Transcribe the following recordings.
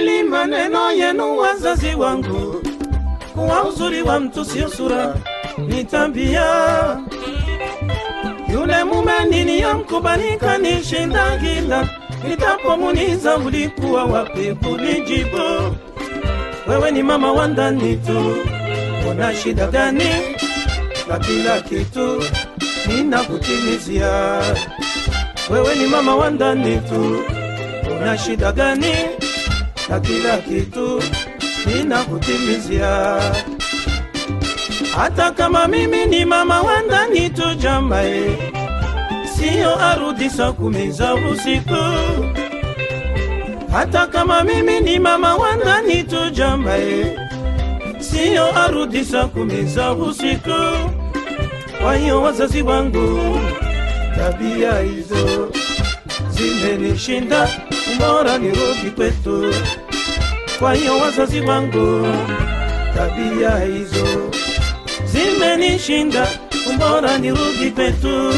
Sijali maneno yenu wazazi wangu, kuwa uzuri wa mtu sio sura, ni tabia. Yule mume niliyomkubalika nishinda gila, nitapomuniza ulikuwa wapi kunijibu? Wewe ni mama wa ndani tu, una shida gani? Na kila kitu ninakutimizia. Wewe ni mama wa ndani tu, una shida gani? Na kila kitu ninakutimizia. Hata kama mimi ni mama wa ndani tu jamae, siyo arudi saa kumi za usiku. Hata kama mimi ni mama wa ndani tu jamae, siyo arudi saa kumi za usiku. Kwa hiyo wazazi wangu, tabia hizo zimenishinda, bora nirudi kwetu. Kwa hiyo wazazi wangu, tabia hizo zimenishinda, mbora nirudi petu.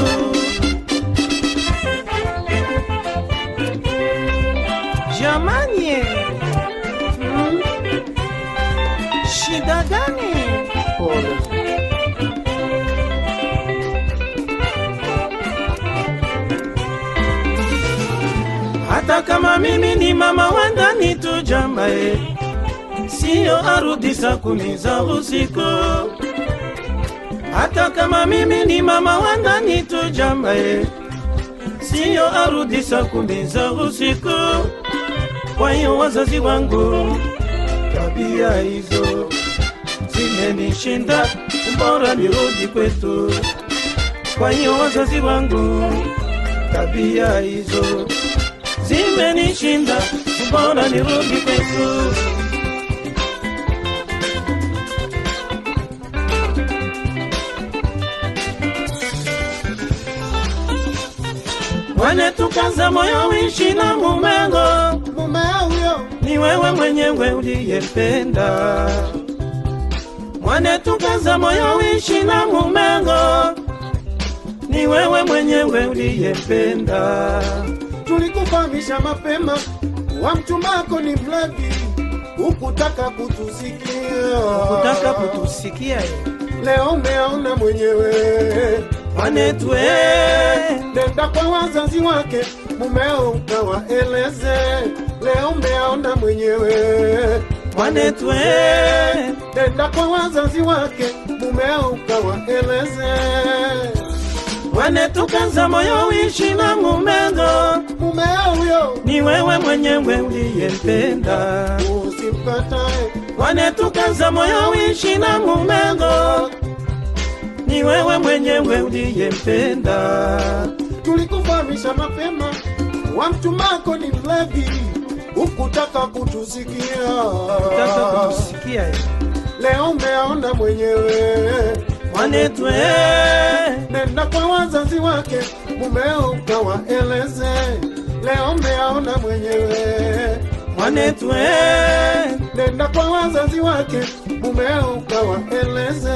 Jamani, hmm? shida gani? Pole. Hata kama mimi ni mama wa ndani tu jamae, siyo arudi saa kumi za usiku. Hata kama mimi ni mama wa ndani tu jamae, siyo arudi saa kumi za usiku. Kwa hiyo wazazi wangu, tabia hizo zimenishinda, bora nirudi kwetu. Kwa hiyo wazazi wangu, tabia hizo zimenishinda, bora nirudi kwetu. Wane tukaza moyo wishi na mumengo, Mume huyo ni wewe mwenyewe uliyempenda. Mwane tukaza moyo wishi na mumengo, ni wewe mwenyewe uliyempenda. Tulikufahamisha mapema, wa mtumako ni mlevi, ukutaka kutusikia, ukutaka kutusikia. Leo umeona mwenyewe. anetwe Nenda kwa wazazi wake, mumeo ukawaeleze, leo umeona mwenyewe. anetwe Nenda kwa wazazi wake, mumeo ukawaeleze, mwanetukaza moyo wishi na mumendo, mumeo huyo. Ni wewe mwenyewe uliyempenda. usimkatae, Mwanetukaza moyo wishi na mumendo, ni wewe mwenyewe uliyempenda. tulikufahamisha mapema, wa mtumako ni mlevi, ukutaka kutusikia, Kutaka kutusikia. Leo umeona mwenyewe. Mwanetwe Nenda kwa wazazi wake, mumeo kawaeleze, leo umeona mwenyewe. Wanetwe. Nenda kwa wazazi wake, mumeo kawaeleze.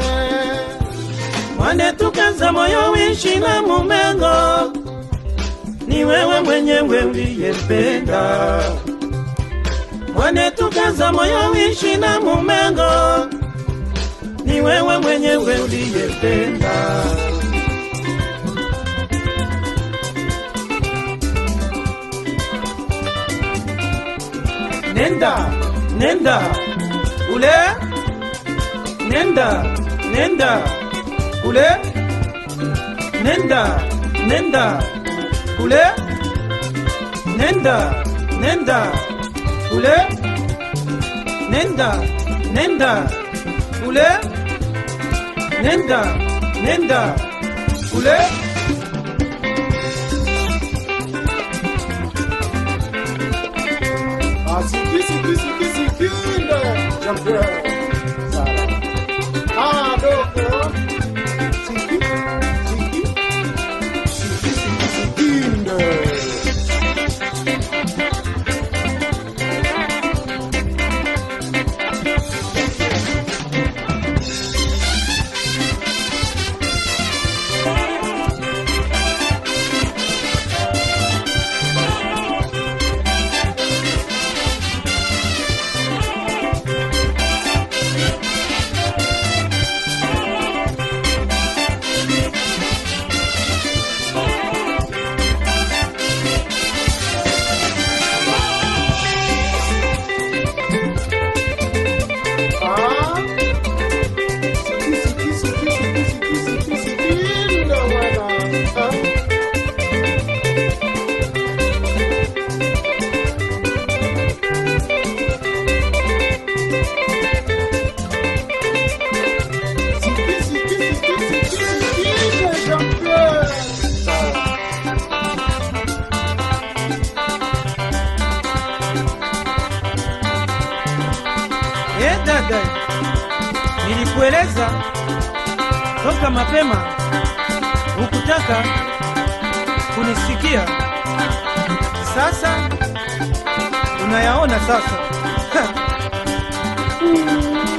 Wanetukaza moyo wishi na mumengo, ni wewe mwenyewe uliyempenda. Wanetukaza moyo wishi na mumengo, ni wewe mwenyewe uliyempenda. Nenda, nenda, ule, nenda, nenda, ule, nenda, nenda, ule, nenda, nenda, ule, nenda, nenda, Ule? Nenda. Nenda. Ule? Ah, Asiki siki siki siki Jump. Eh, dada, nilikueleza toka mapema, hukutaka kunisikia. Sasa unayaona sasa. Mm.